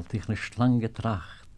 wollte ich nicht lang getracht.